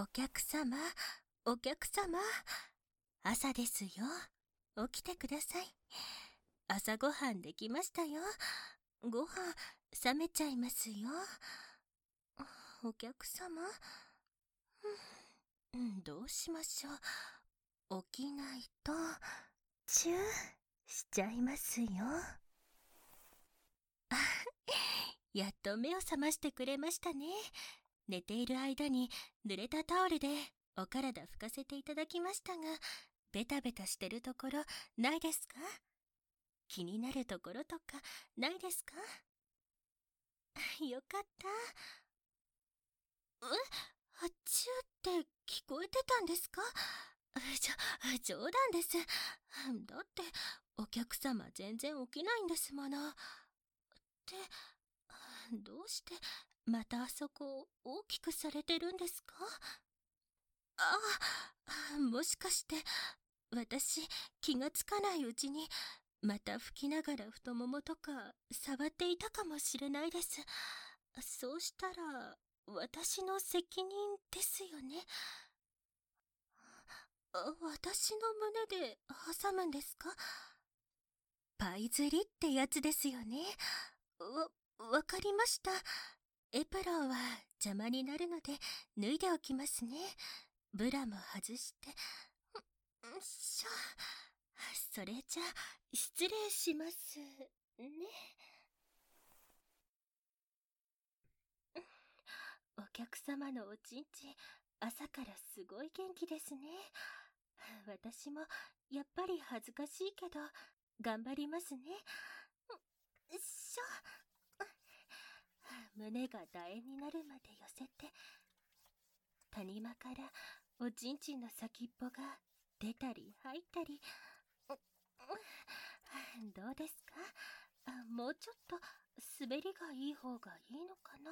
お客様、お客様。朝ですよ。起きてください。朝ごはんできましたよ。ご飯、冷めちゃいますよ。お客様、うん、どうしましょう。起きないと、チューしちゃいますよ。やっと目を覚ましてくれましたね。寝ている間に濡れたタオルでお体拭かせていただきましたが、ベタベタしてるところないですか？気になるところとかないですか？よかった。え？あっちゅうって聞こえてたんですか？じょ、冗談です。だって、お客様全然起きないんですもの。って、どうしてまたあそこ大きくされてるんですか？あ、もしかして、私、気がつかないうちに、また吹きながら太ももとか触っていたかもしれないです。そうしたら、私の責任ですよね？私の胸で挟むんですか？パイ釣りってやつですよね？わ、わかりました。エプロンは邪魔になるので脱いでおきますね。ブラも外して。んしょ。それじゃ、失礼します。ね。お客様のおちんちん、朝からすごい元気ですね。私も、やっぱり恥ずかしいけど、頑張りますね。んしょ。胸が楕円になるまで寄せて、谷間からおちんちんの先っぽが出たり入ったり、どうですか？もうちょっと滑りがいい方がいいのかな？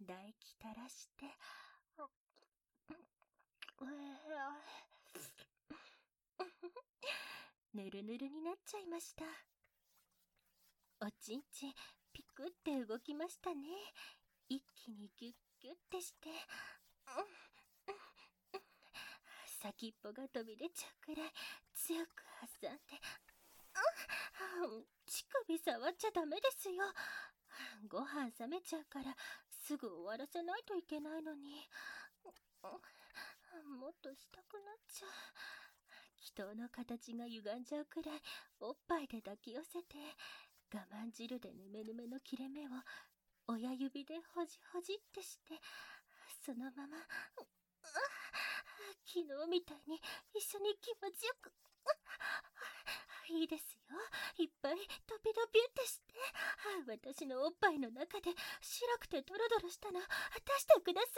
唾液垂らして、ぬるぬるになっちゃいました。おちんちん、ピクって動きましたね。一気にギュッギュッてして、先っぽが飛び出ちゃうくらい強く挟んで、乳首触っちゃダメですよ。ご飯冷めちゃうからすぐ終わらせないといけないのに。もっとしたくなっちゃう。祈祷の形が歪んじゃうくらいおっぱいで抱き寄せて、我慢汁でぬめぬめの切れ目を親指でほじほじってして、そのまま、昨日みたいに一緒に気持ちよく、いいですよ。いっぱいドビドビってして、私のおっぱいの中で白くてドロドロしたの出してください。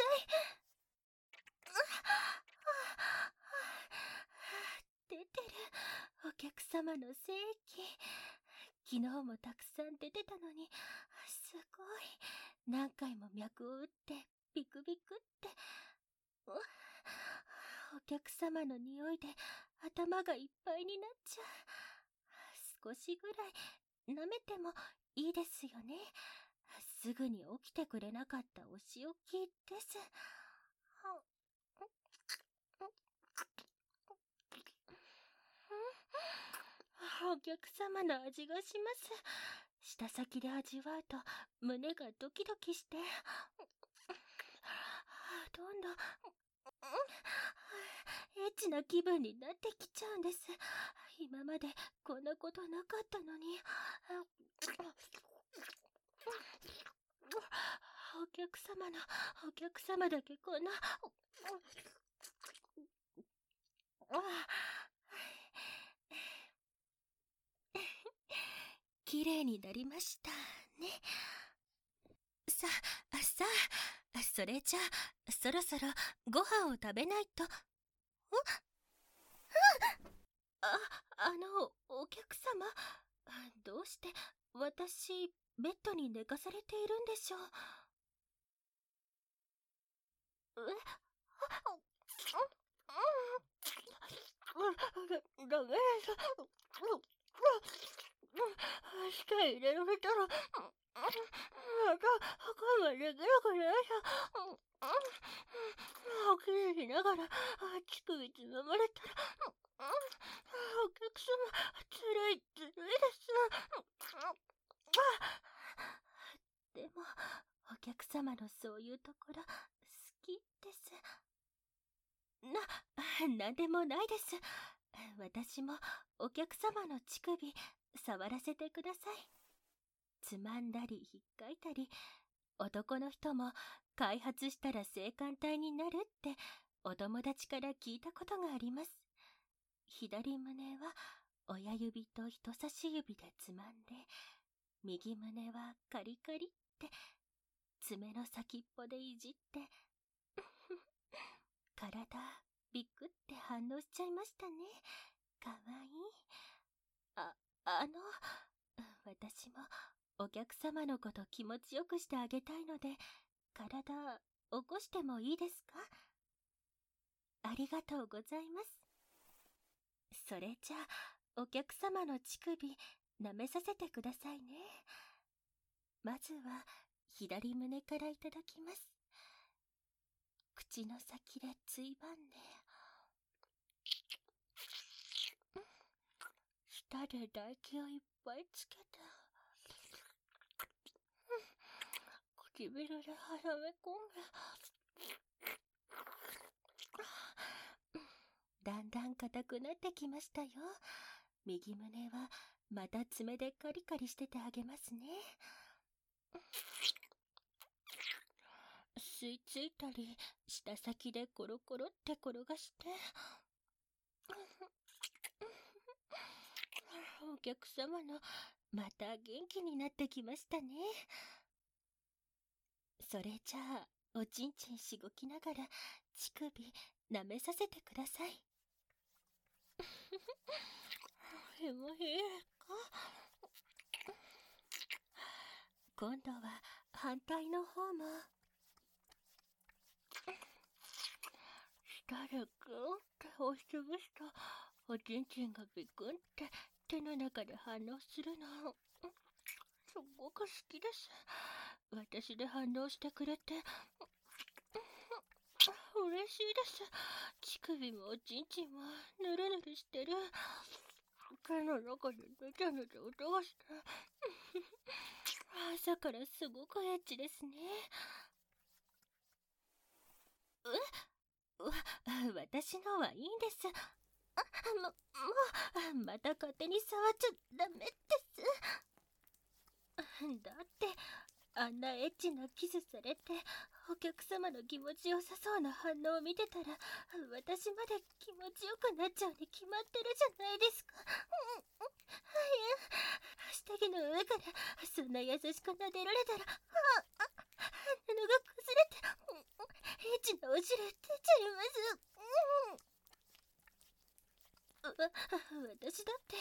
出てる。お客様の正規。昨日もたくさん出てたのに、すごい。何回も脈を打って、ビクビクって。お客様の匂いで頭がいっぱいになっちゃう。少しぐらい舐めてもいいですよね。すぐに起きてくれなかったお仕置きです。お客様の味がします。舌先で味わうと胸がドキドキして、どんどん、エッチな気分になってきちゃうんです。今までこんなことなかったのに。お客様の、お客様だけこんな、綺麗になりましたね。さ、さ、それじゃあ、そろそろご飯を食べないと。ん？あ、あの、お客様、どうして私、ベッドに寝かされているんでしょう？え？ダメ舌入れられたら、また、我慢できなくなっちゃう。キレしながら、乳首つままれたら、お客様、ずるいずるいです。でも、お客様のそういうところ、好きです。な、なんでもないです。私もお客様の乳首、触らせてください。つまんだり、引っかいたり、男の人も開発したら性感帯になるってお友達から聞いたことがあります。左胸は親指と人差し指でつまんで、右胸はカリカリって爪の先っぽでいじって、体びっくって反応しちゃいましたね。かわいい。あ、あの、私もお客様のこと気持ちよくしてあげたいので、体起こしてもいいですか？ありがとうございます。それじゃあ、お客様の乳首、舐めさせてくださいね。まずは、左胸からいただきます。口の先でついばんで、舌で唾液をいっぱいつけて、唇ではめ込んで、だんだん硬くなってきましたよ。右胸はまた爪でカリカリしててあげますね。吸い付いたり、舌先でコロコロって転がして。お客様の、また元気になってきましたね。それじゃあ、おちんちんしごきながら、乳首、舐めさせてください。へ もへか。今度は反対の方も。舌でグーって押しつぶすと、おちんちんがビクンって手の中で反応するの。すごく好きです。私で反応してくれて、嬉しいです。乳首もおちんちんもぬるぬるしてる。毛の中でぬちゃぬちゃ音がして。朝からすごくエッチですね。う、わ、私のはいいんです。も、もう、また勝手に触っちゃダメです。だって、あんなエッチなキスされて、お客様の気持ちよさそうな反応を見てたら、私まで気持ちよくなっちゃうに決まってるじゃないですか。下着の上からそんな優しく撫でられたら、あ、あ布が崩れて、エッチなお汁出ちゃいます。私だって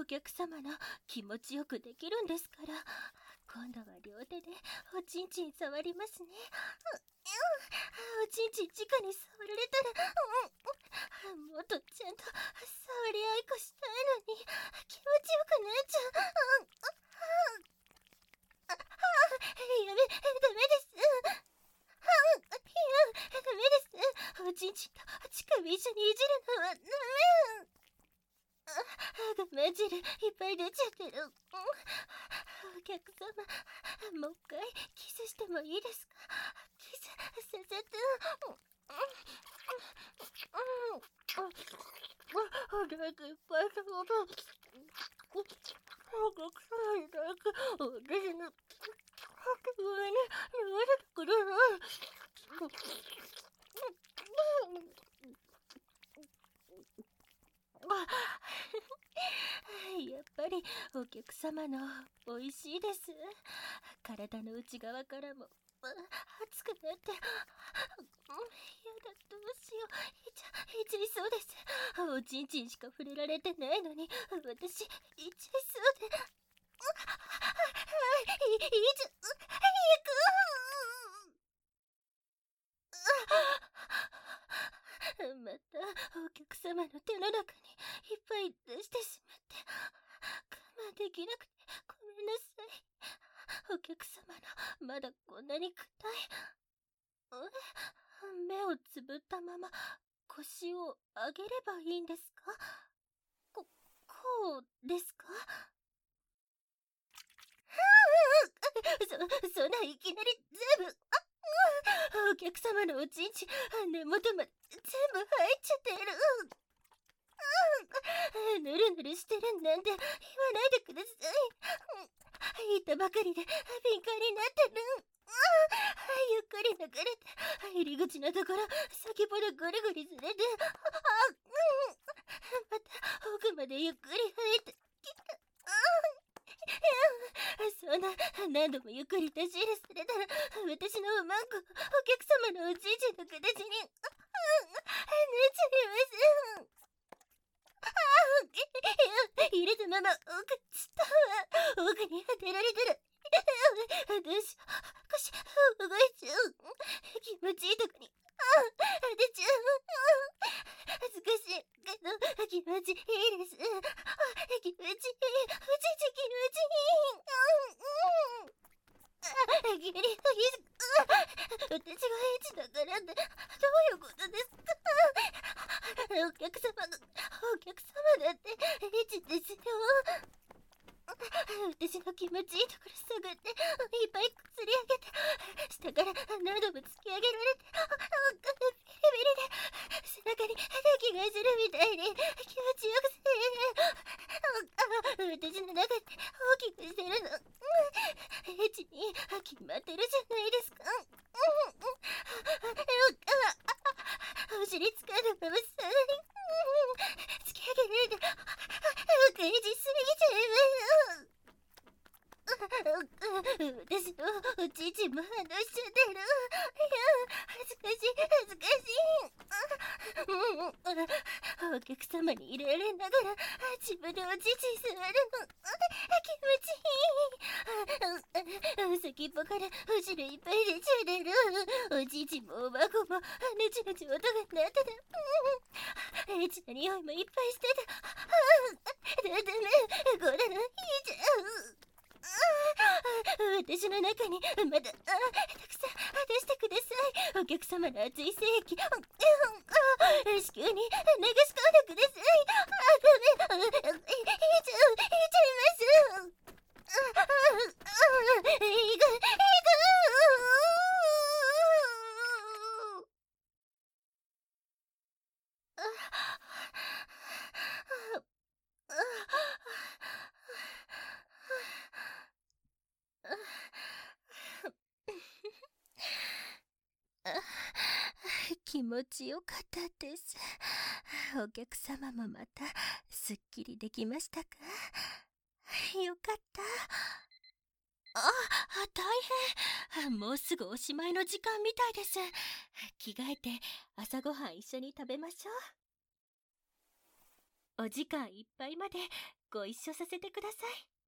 お客様の気持ちよくできるんですから、今度は両手でおちんちん触りますね。おちんちん直に触られたら、もっとちゃんと触り合いこしたいのに気持ちよくなっちゃう。やめ、ダメです。いや、ダメです。おちんちんと乳首一緒にいじるのはダメ。目汁いっぱい出ちゃってる。お客様、もう一回キスしてもいいですか？キスさせて。唾液いっぱい食べた。お客様に唾液、私の上に流れてください。やっぱりお客様の美味しいです。体の内側からも熱くなって、やだ、どうしよう。いちゃ、いちゃいそうです。おちんちんしか触れられてないのに、私、いちゃいそうで。い、いちゃ、いく。また、お客様の手の中にいっぱい出してしまって、我慢できなくてごめんなさい。お客様のまだこんなに硬い。目ををつぶったまま腰を上げればいんですか？こ、こうですか？そ、そんないきなり全部、お客様のおちんち、根元まで全部入っちゃってる。ぬるぬるしてるなんて言わないでください。言ったばかりで敏感になってる。ゆっくり流れて、入り口のところ、先ほどぐりぐりずれて、あ、うんまた奥までゆっくり入ってきた。そんな、何度もゆっくり立ち入れされたら、私のうまくお客様のおじいちゃんの形に、なっちゃいます。入れたまま奥ちったわ奥に当てられたら私腰動いちゃう気持ちいいとこに当てちゃう恥ずかしいけど気持ちいいです気持ちいいうちち気持ちいいギリ私がエッチだからってどういうことですかお客様がお客様だってエッチですよ私の気持ちいいところ探っていっぱい釣り上げて下から何度も突き上げられてビリビリで背中に敵がするみたいに気持ちよくて私の中で大きくしてるのエッチに決まってるじゃないですかお尻つかんだままさらに突き上げられてクレイジすぎちゃいます私のおちいちも反応しちゃってるいや恥ずかしい恥ずかし頭に入れられながら自分でおちいち座るの。気持ちいい。先っぽからお汁いっぱい出ちゃってるおじいちもおばこもねちねち音が鳴ってたエッチな匂いもいっぱいしてただダメこれいいじゃん私の中にまだたくさん。出してくださいお客様の熱い精液子宮に流し込ん。でくださいいちゃういいちゃいますいいいい気持ちよかったです。お客様もまた、すっきりできましたか？よかった。あ、大変。もうすぐおしまいの時間みたいです。着替えて朝ごはん一緒に食べましょう。お時間いっぱいまでご一緒させてください。